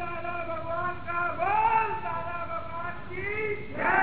दादा भगवान का बोल दादा भगवान की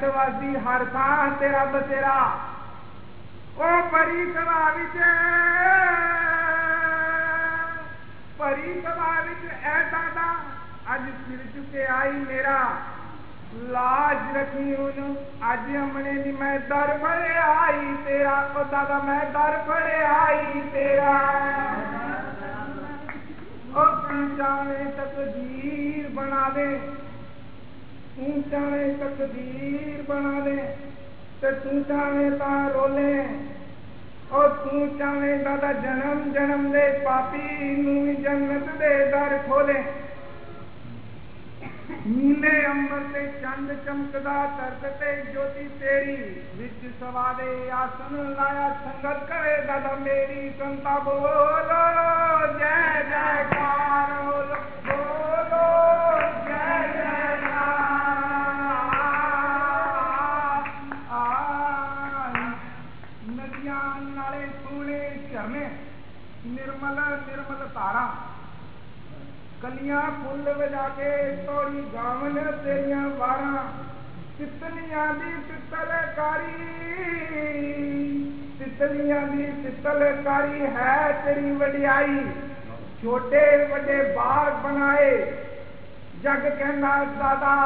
અંતવાસી હાડકા તેરા બતેરા ઓ પરિસવા આવી છે પરિસવા આવી છે એ દાદા, આજ સિર ચુકે આઈ મેરા. લાજ રખી ઉન આજે હમણે ની મેં દર પડે આઈ તેરા. ઓ દાદા મેં દર પડે આઈ તેરા. ઓ પીસાને તકદીર બનાવે. ઊંચાણે તકદીર બનાને તે તું ચાણે તારો લે ઓ તું ચાણે દાદા જન્મ જન્મ દે પાપી નું જન્નત દે દર ખોલે नीले अंबर से चंद चमकदा तरकते ज्योति तेरी विच सवादे आसन लाया संगत करे दादा मेरी संता बोलो जय जयकार सारा कलिया फुल बजा के तोड़ी गावन तेरिया बारा तितलिया दी तितल कारी तितलिया दी तितल कारी है तेरी वडियाई छोटे बड़े बाग बनाए जग कहना दादा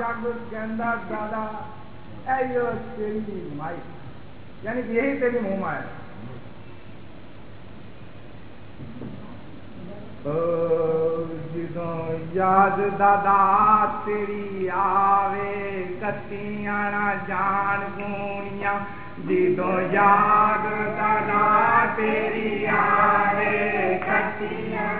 जग कहना दादा ऐ तेरी माई यानी यही तेरी मुँह माया યાદ દાદા તેરી આવે કતિયાણા જાણ ગુણિયા. જીદો યાદ દાદા તેરી આવે કતિયા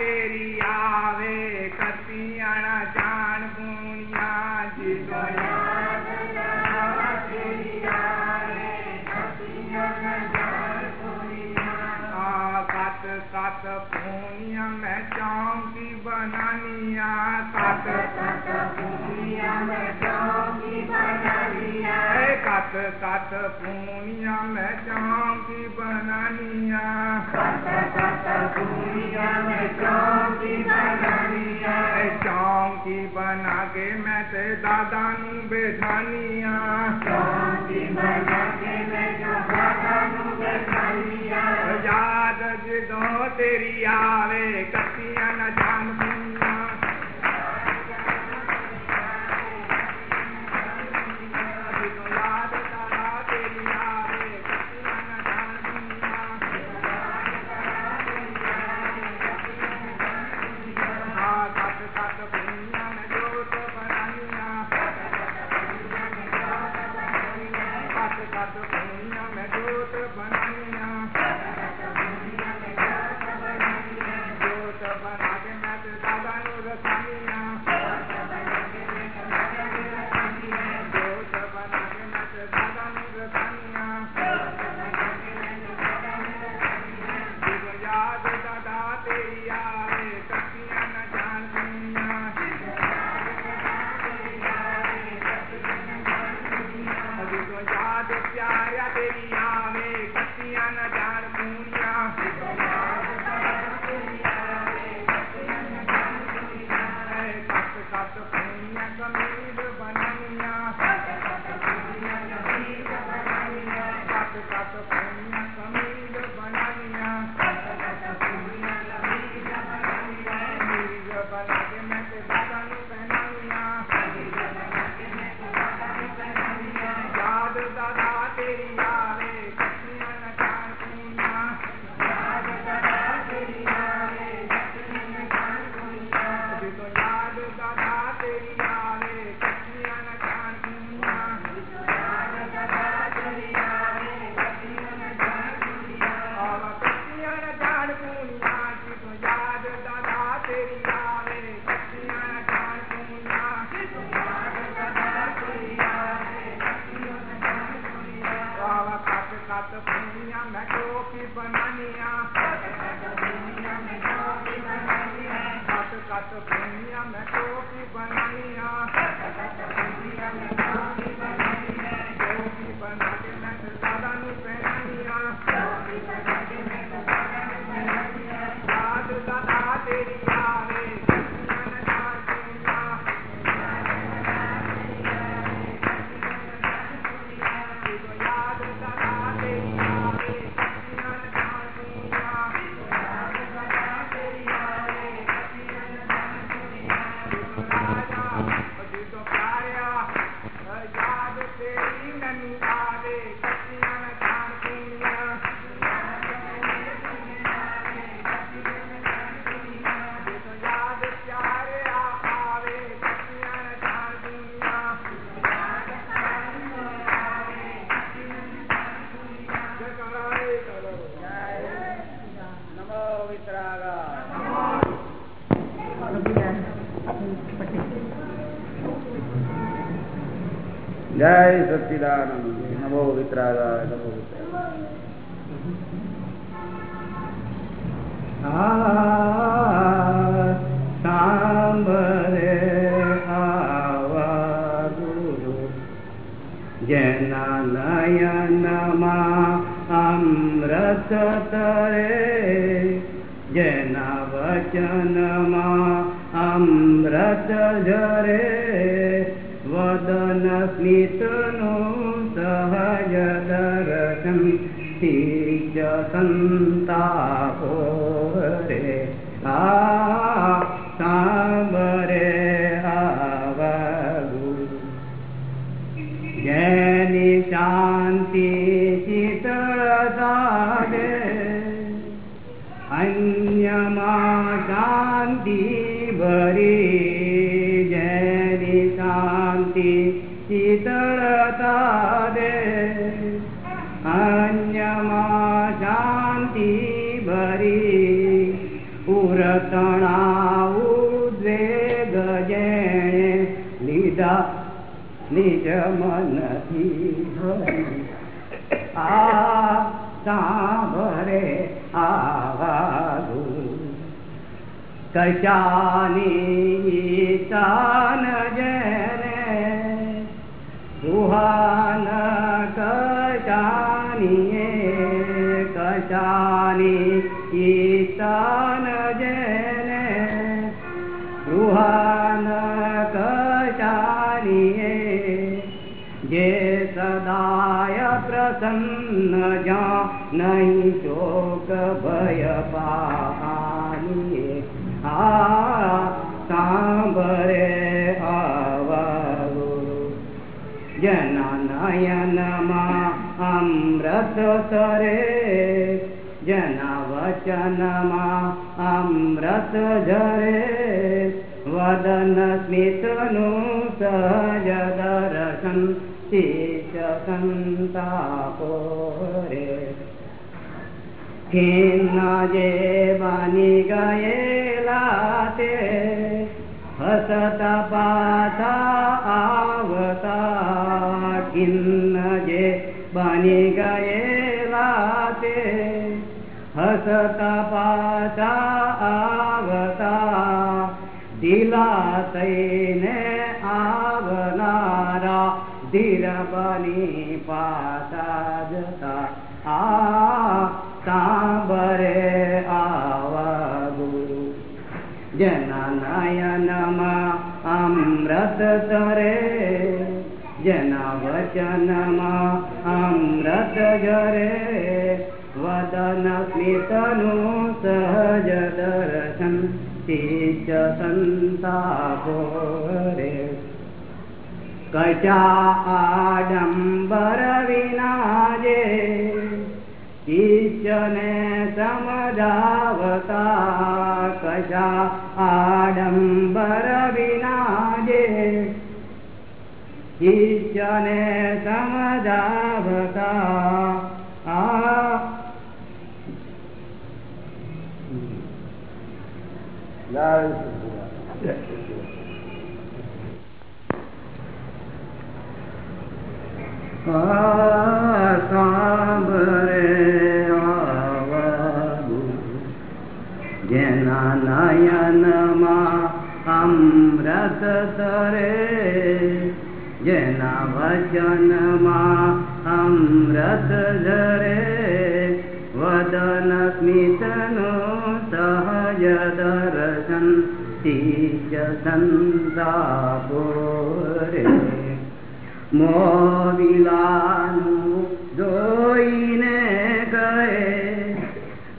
hacer सात सात पूनिया मैं चाहूँगी बनानिया। काट काट पूनिया मैं बनानिया। बना के मैं ते दादा नु बैठानिया। चाहूँगी बना के मैं दादा याद जदों तेरी आवे कतिया न जान Doctor. entrada, શાંતિ ચિતળતા દે અન્યમાં શાંતિ ભરી જેની શાંતિ ચિતળતા દે અન્યમાં શાંતિ ભરી પુરતણા ઉદ્વેગ જેણે લીધા નિજ મન સાંભરે આવાલું કશાની તાન જને દુહા न जा नै शोकयपा सा जनयनमा अमृत सरे जन मा अमृत जरे वदन स्मितनु स जगरसन् સંતાપો રે ખીના જે બની ગયેલા તે હસતા પાછા આવતા ખીન જે બની ગયેલા તે હસતા પાછા આવતા દિલા થઈને ધીરા બની પાસા જતા આ સાંભરે આવા ગુરુ. જના નયનમાં અમૃત તરે જના વચનમાં અમૃત જરે. વદન સ્મિતનું સહજ દર્શન શિષ્ય સંતાપો રે. કચા આડંબર વિનાજે ઈશ્વને સમજાવતા કચા આડંબર વિનાજે ઈશ્વને સમજાવતા આ જય જેના નયનમાં અમૃત તરે જેના વચનમાં અમૃત ઝરે વદન સ્મિતનું સહજ દર્શન શીશ સંતાપો રે. મોવિલાનું જોઈને ગયે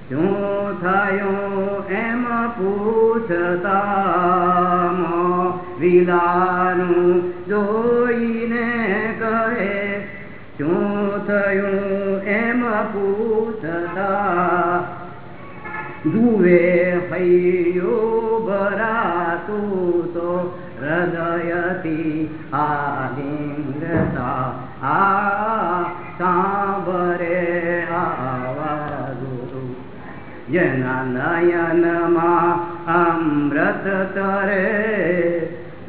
શું થયું એમ પૂછતા મોવિલાનું જોઈને કહે, શું થયું એમ પૂછતા જુએ હૈયું ભરાતું તો હૃદયથી આલિંગતા આ સાંભરે આવા ગુરુ જેના નયનમાં અમૃત તરે,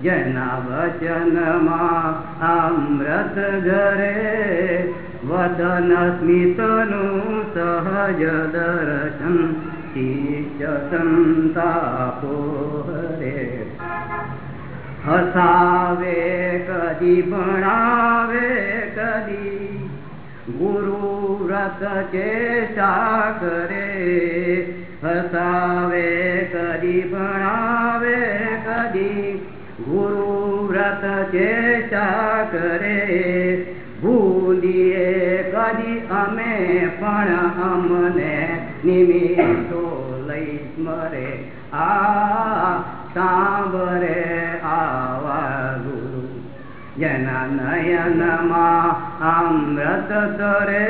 જેના વચનમાં અમૃત ઘરે વદન સ્મિતનું સહજ દર્શન સંતાપો રે હસાવે, કદી ભણાવે કદી ગુરુ વ્રત ચેષ્ટા કરે, હસાવે, કદી ભણાવે, કદી ગુરુ વ્રત ચેષ્ટા કરે. ભૂલીએ કદી અમે પણ અમને નિમિત્તો લઈ સ્મરે આ સાંભરે ગુરુ जननयनमा अमृतसरे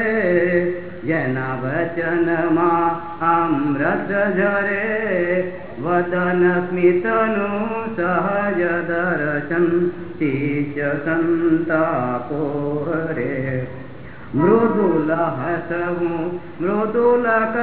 जनवचनमा अमृतझरे वदनस्मितनु सहज वचन मा अमृत जरे वदनमितनुसहज दर्शन् ती च सन्तापोरे मृदुलहसमु मृदुलकसमुदुलरसभरु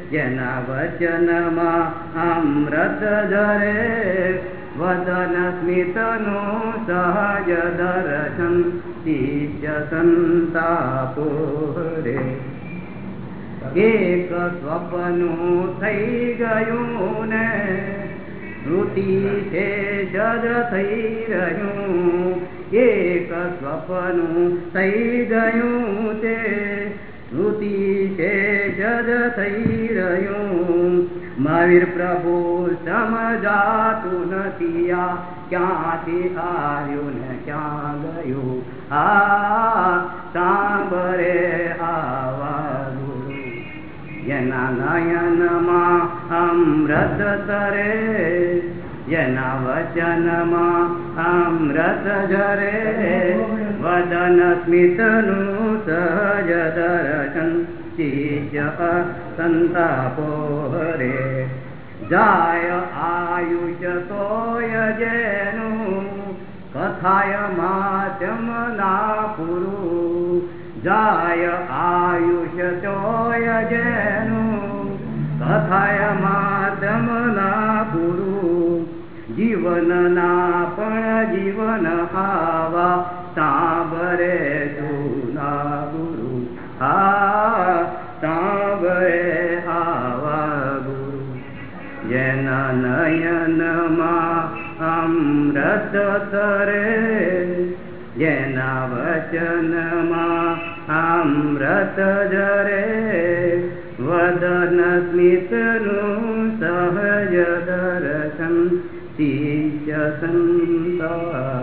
जन वचन मा वदनस्मितनो सहज दरसं च संतापोरे एक स्वपनो सै गे मृति जथु एक स्वपनो सै વૃત્તિ છે જજ થઈ રહ્યું મહાવીર પ્રભુ સમજાતું નથી આ ક્યાંથી આવ્યું ને ક્યાં ગયું આ સાંભરે આવા જેના નયનમાં અમૃત તરે જેના વચનમાં અમૃત ઝરે વદન સ્મિતનું સહજ દર્શન સંતાપો રે જાય આયુષ તોય જેનું કથાય માધ્યમ ના પુરુ જાય આયુષ તોય જેનું કથાય માધ્યમ ના ગુરુ જીવનના પણ જીવન આવા સાંભરે જૂના ગુરુ. હા સાંભરે આવા ગુરુ. જેના નયનમાં અમૃત તરે જેના વચનમાં અમૃત જરે. વદન સ્મિતનું સહજ દર્શન. શિષ્ય સંતા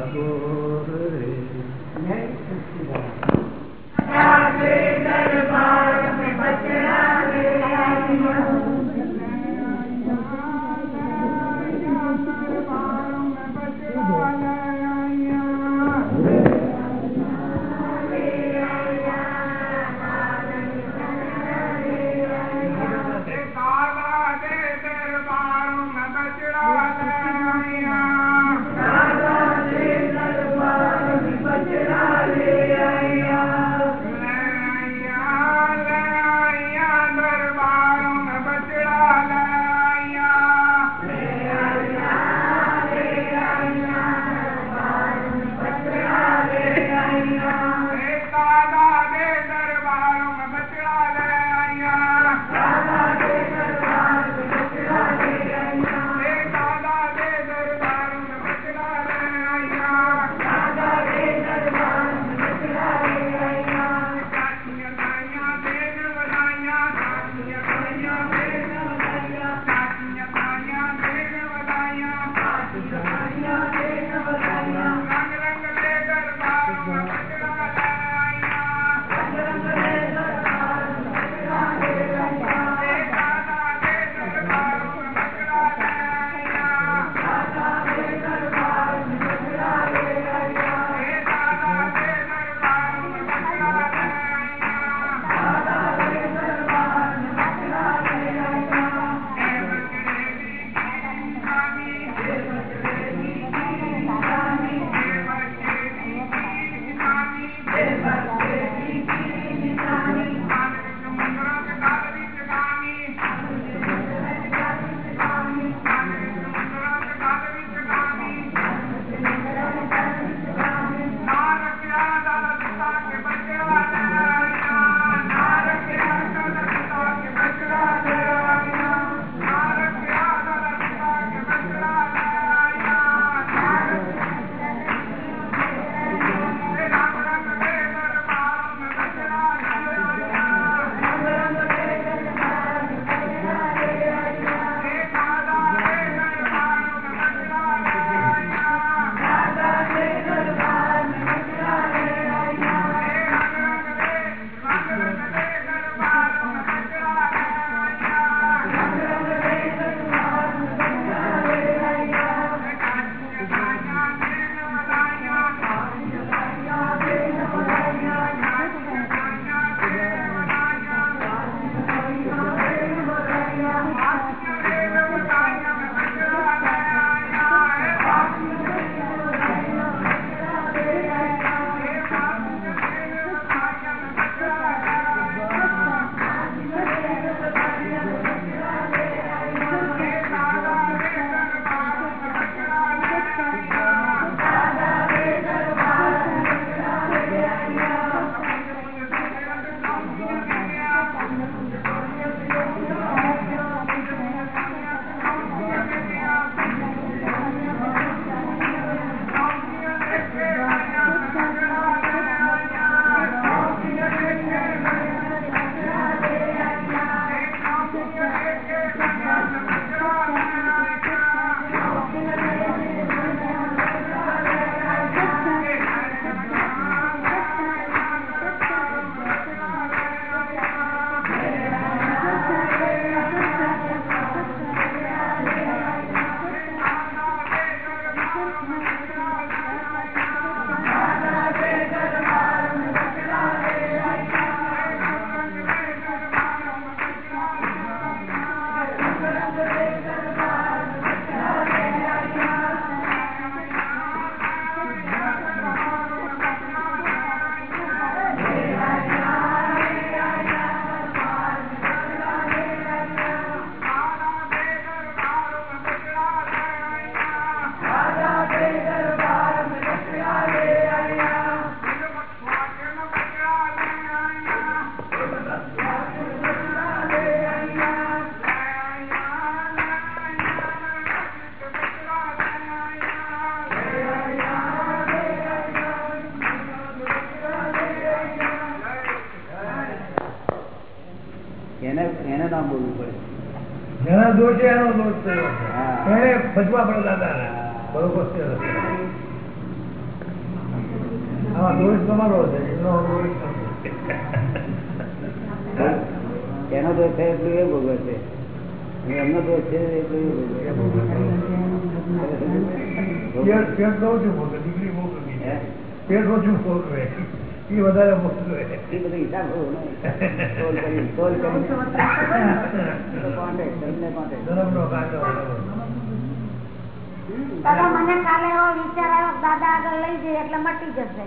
મને કાલે એવો વિચાર આવ્યો દાદા આગળ લઈ જઈએ એટલે મટી જશે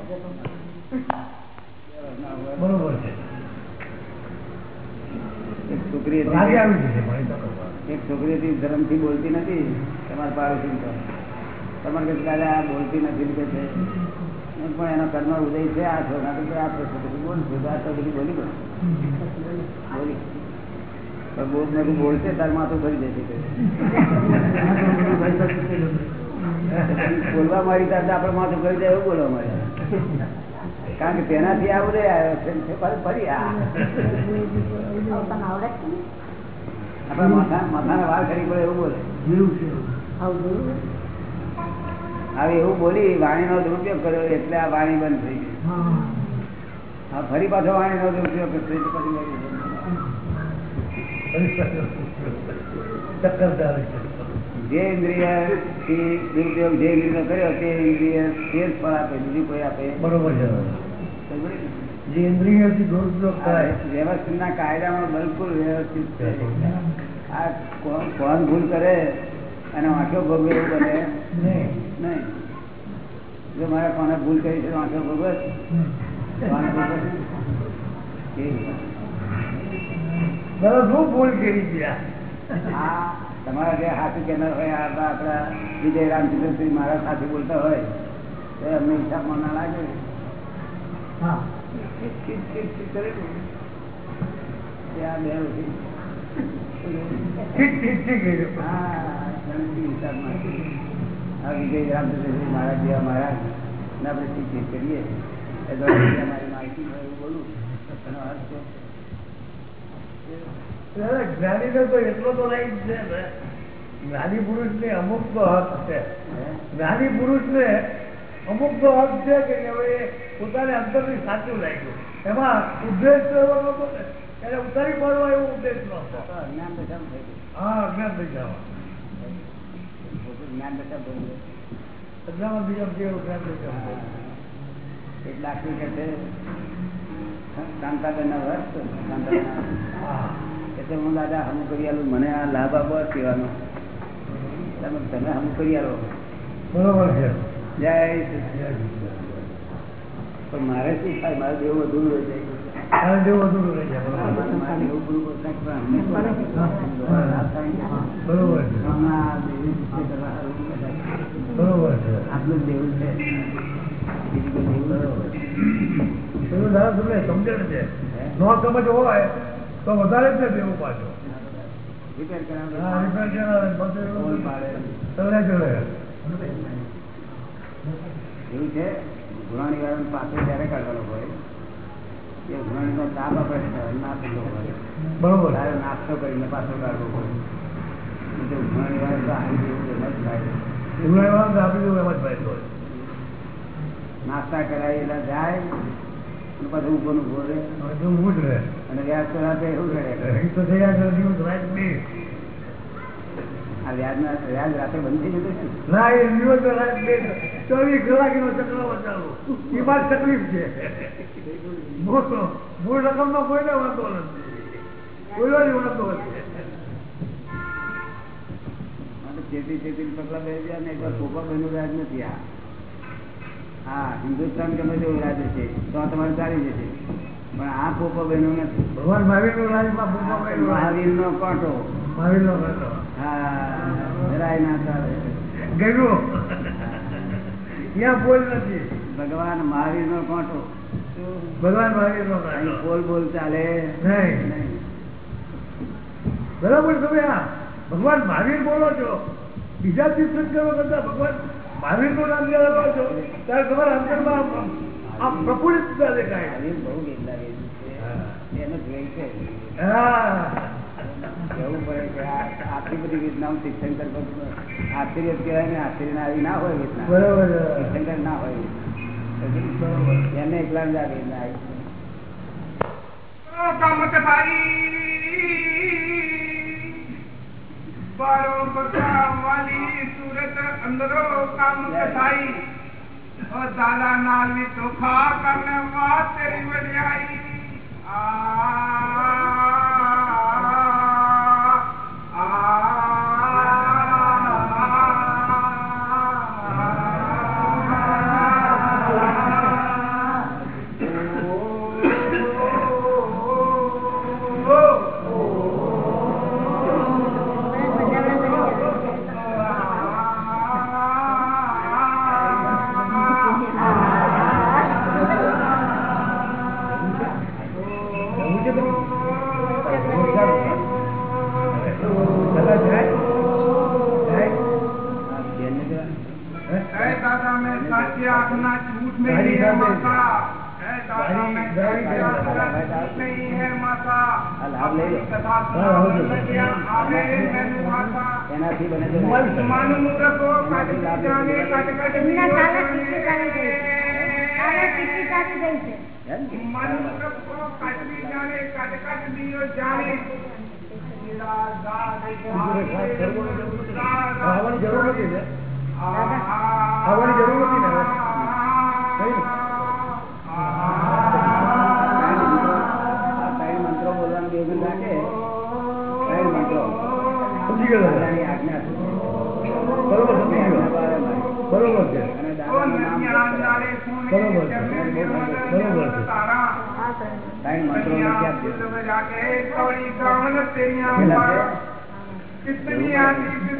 બરોબર છે. એક છોકરી. એક છોકરી હતી ધર્મથી બોલતી નથી. તમારે પાડોશી તમારે કે દાદા આ બોલતી નથી કે છે. પણ એનો કર્મ ઉદય છે આ છો તો આ છો પછી બોલશે આ તો બધી બોલી બોલ. બોલી. પણ બોલ મેં બોલશે તાર માથું ભરી જશે બોલવા મારી તાર આપણે માથું ભરી જાય એવું બોલવા મળે કારણ કે તેનાથી આ ઉદય આવ્યો છે પાછું ફરી આ? આપણા માથા માથાના વાળ કરી પડે એવું બોલે? હવે એવું બોલી વાણીનો દુરુપયોગ કર્યો એટલે આ વાણી બંધ થઈ ગઈ. હા. ફરી પાછો વાણીનો દુરુપયોગ વાણી જે ઇન્દ્રિયથી દુરુપયોગ જે ઇન્દ્રિય કર્યો તે ઇન્દ્રિય તે જ ફળ આપે બીજું કોઈ આપે. બરોબર છે. જે ઇન્દ્રિયથી દુરુપયોગ થાય. વ્યવસ્થિત ના કાયદામાં બિલકુલ વ્યવસ્થિત છે. આ કોણ કોણ ભૂલ કરે અને આંખો ભોગવે એવું બને નહીં. જો મારે કોને ભૂલ કરી છે આંખો ભોગવે ભૂલ કરી? ગયા? તમારા જે હાથી કેનાર હોય આપણા વિજય રામચંદ્રશ્રી મહારાજ સાથે બોલતા હોય તો એમને હિસાબમાં ના લાગે? હા. બે આ વિજય મહારાજ જેવા મહારાજ. ને આપણે ચીટ, ચીટ કરીએ. એ માહિતી બોલું. એનો અર્થ છે. દાદા તો એટલો તો નહીં જ છે ને. જ્ઞાની પુરુષને અમુક તો હક છે. જ્ઞાની પુરુષ ને અમુક તો હક છે કે હવે પોતાને પોતાને અંતરથી સાચું લાગ્યું એમાં ઉદ્દેશ તો એવો નતો ને. એટલે ઉતારી પાડવા એવો ઉદ્દેશ નતો હા અજ્ઞાન થઈ જવા જ્ઞાન દશા ભોગવે. અજ્ઞાન બીજા જે જ્ઞાન થઈ જવા એક દાખલી કે છે. શાંતાબેન ના વર્ષ એટલે હું દાદા હમ કરી આલું મને આ લાભ આપો કહેવાનો તમે તમે હમું કરી આલો બરોબર છે. જય પણ મારે શું થાય? મારે એવું વધુ હોય જાય સમજણ છે. હે? સમજ હોય તો વધારે જ ને દેવું પાછો. રિપેર. કરાવે એવું છે વાળાને પાછો જ્યારે કાઢવાનો હોય? બરોબર. નાસ્તો કરીને પાછો કાઢવો પડે નાસ્તા કરાવેલા જાય પાછું ઊભો ને તો ઊભું જ રહે. અને વ્યાજ તો એવું રહે. આ વ્યાજ રાતે બંધ થઈ જતું છે ને. ના એ દિવસ રાત ચોવીસ કલાક નો ચક્ર ચાલુ એ બાદ તકલીફ છે. મૂળ રકમ રકમનો કોઈને વાંધો નથી. કોઈનો જ વાંધો ચેતી ચેતી પગલા બે ગયા ને એકવાર પોપા બન્યું વ્યાજ નથી આ. હા હિન્દુસ્તાન ગમે તેવું રાજ્ય છે તો તમારે ચાલી જશે. પણ આ પોપા બન્યું નથી. ભગવાન રાજ. મહાવીર નો કોટો રાજ. હા જરાય ના ચાલે. ગયું. ત્યાં બોલ નથી. ભગવાન મહાવીર નો કોટો ભગવાન. બોલ બોલ ચાલે. નહીં. બરાબર તમે આ. ભગવાન મહાવીર બોલો છો. બીજા તીર્થંકરો કરતા ભગવાન મહાવીરનું નામ લેવા છો. ત્યારે તમારા અંતરમાં આમ- પ્રફુલ્લિત દેખાય બહુ એનો દ્વેષ છે. હા. પડે કે આટલી બધી વેદનાઓ તીર્થંકર આશ્ચર્ય કહેવાય ને આશ્ચર્ય ના આવી ના હોય વેદના તીર્થંકર ના હોય એને એકલા જાગી વાલી સુરત અંદરો કામ કથાઈ ઓ દાદા નાલી તો ખા તેરી વડિયાઈ આ दादा मैं सत्य अपना झूठ नहीं है माता। दादा मैं सत्य अपना झूठ नहीं है माता। अपनी कथा सुना आवे मैनू माता। मन मुद्रको कट जाने कट कट मन मुद्रको कट जाने कट कट दियो जाने राजा राजा राजा राजा राजा થવાની જરૂર નથી ને બરોબર છે. બરોબર છે. બરોબર છે.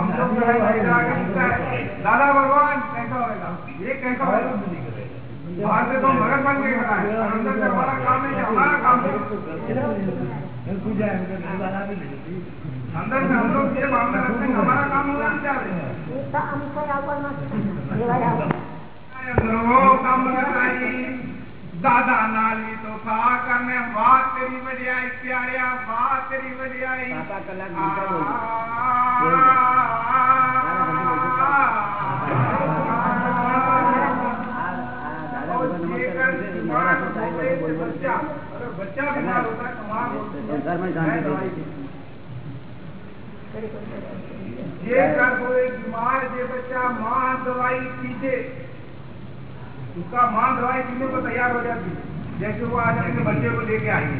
हम लोग जो दादा भगवान कैसा होगा ये कैसा होगा बाहर से तो मगज बन गए अंदर से हमारा काम है हमारा काम है। अंदर से हम लोग ये मामला रखते हैं हमारा काम होगा क्या दादा नाली तो साकर में बात तेरी बढ़िया प्यारिया बात तेरी बढ़िया। સંસારમાં શાંતિ થઈ જશે. ये कर कोई बीमार ये बच्चा माँ दवाई पीछे उसका माँ दवाई पीने को तैयार हो जाती है जैसे वो आज अपने बच्चे को लेके आई है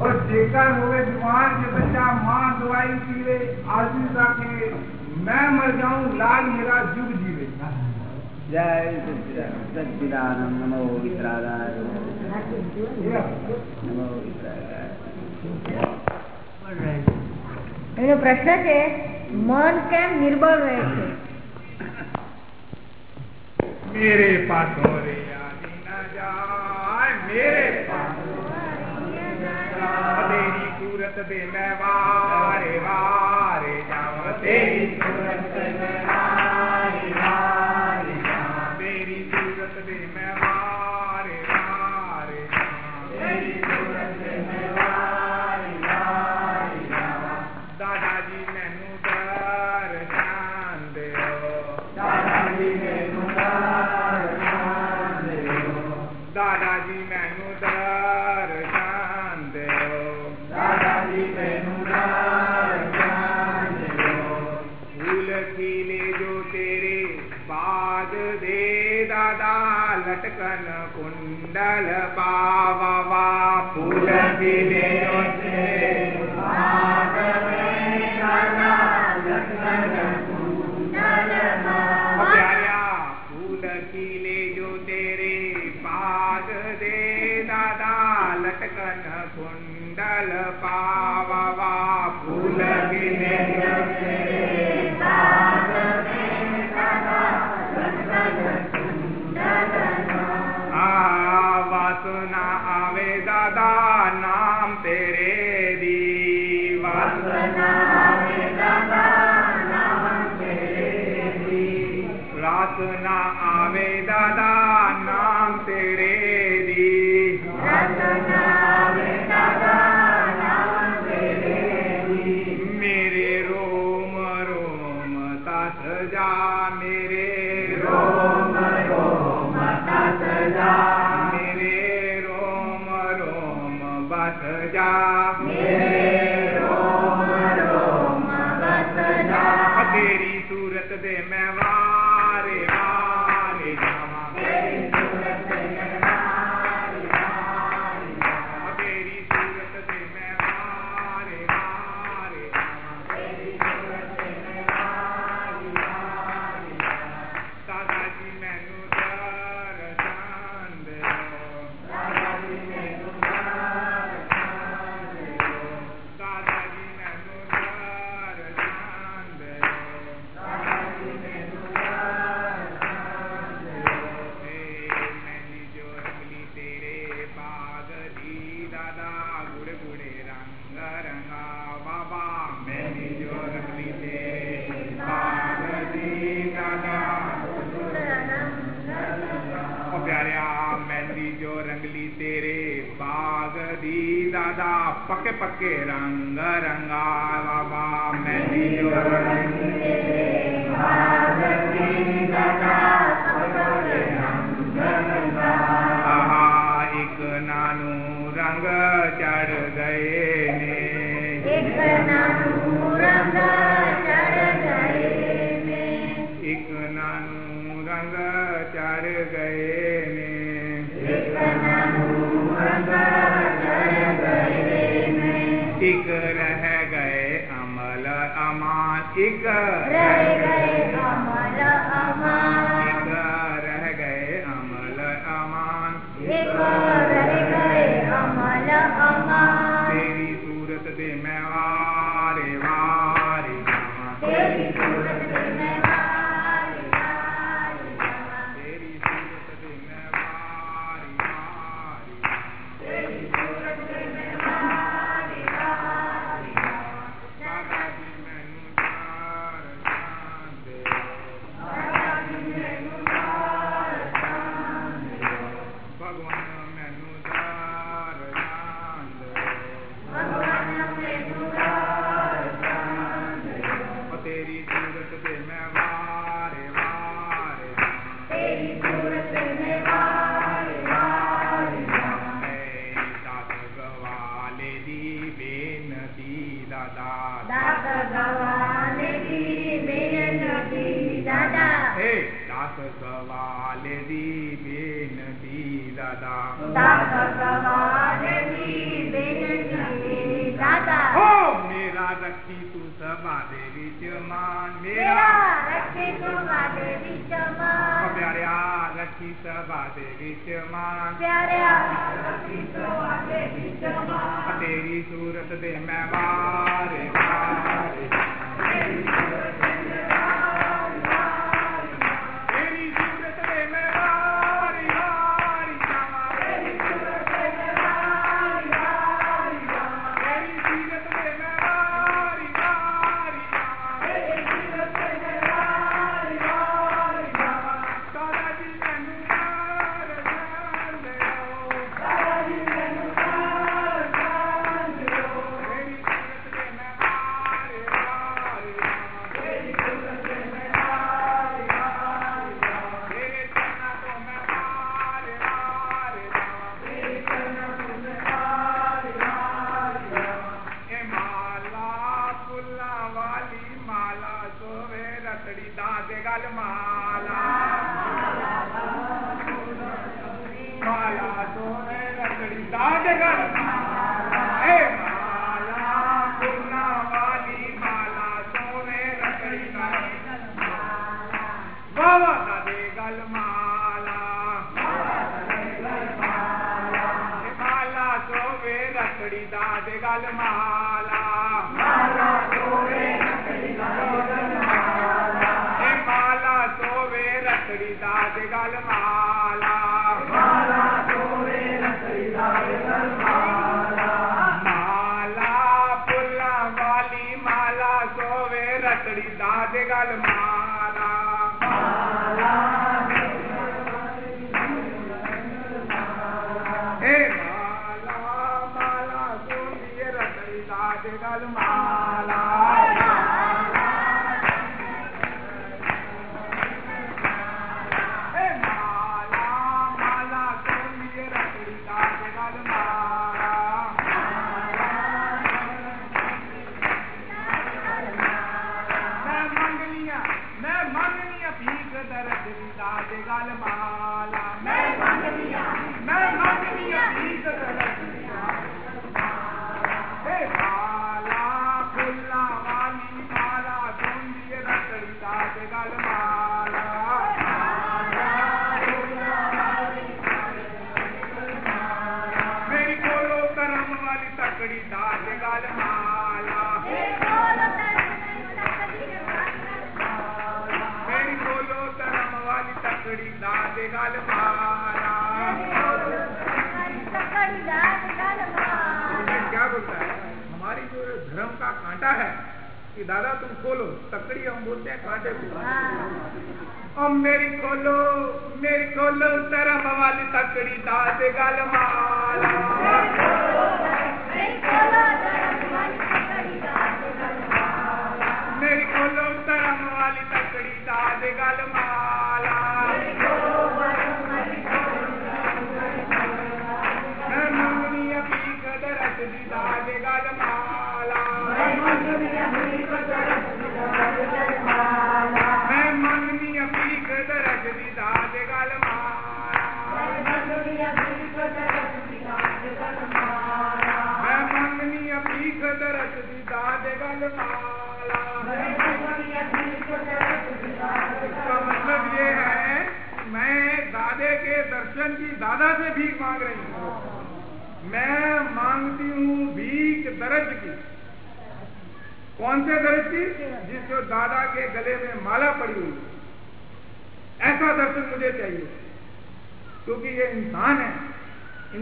और जेकर हुए बीमार ये बच्चा माँ दवाई पीवे आदमी रखे मैं मर जाऊं लाल मेरा युग जीवे જય સચિદાનંદ નમો વિતરાગાય નમો વિતરાગાય એનો પ્રશ્ન છે મન કેમ નિર્બળ રહે છે મેરે પાસો રે આની ના જાય મેરે પાસો રે આની ના જાય મેરી સુરત બે મેવા રે વા के राम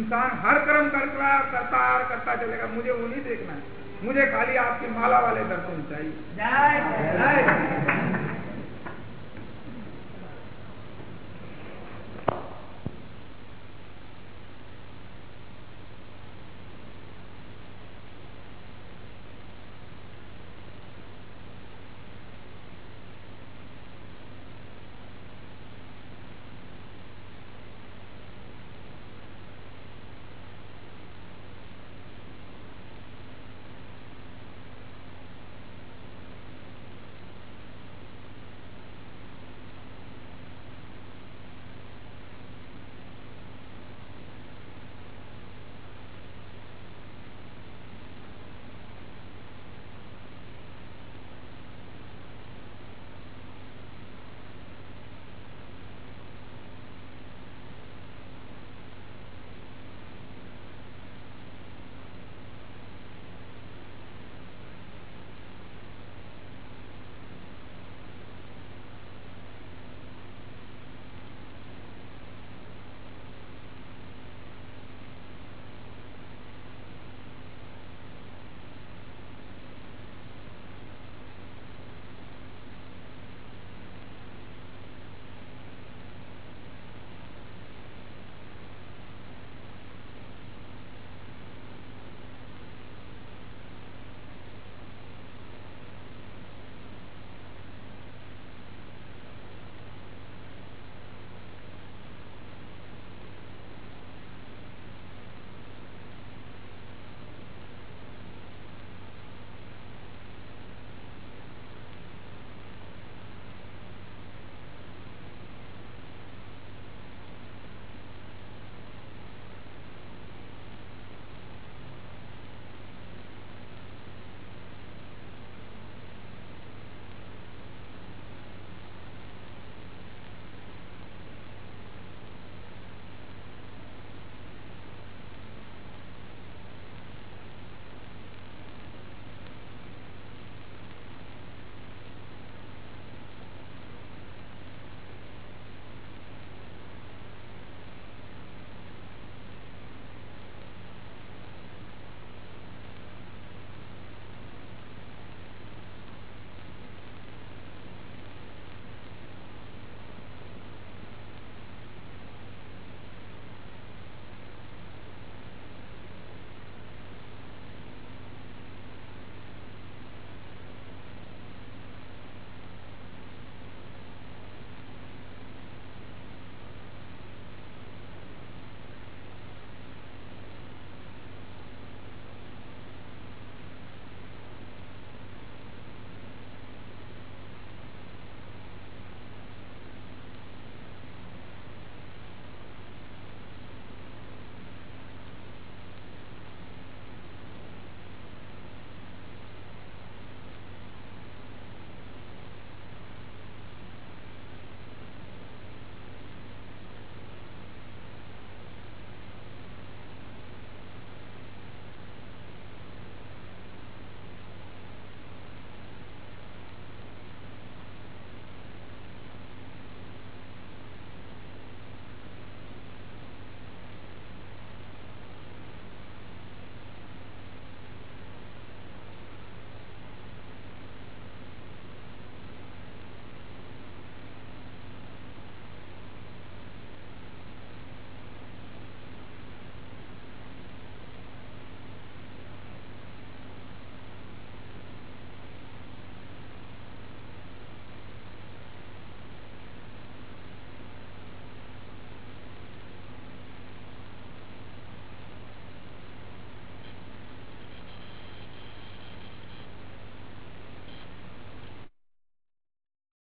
इंसान हर कर्म कर करता हर करता चलेगा मुझे वो नहीं देखना मुझे खाली आपके माला वाले दर्शन चाहिए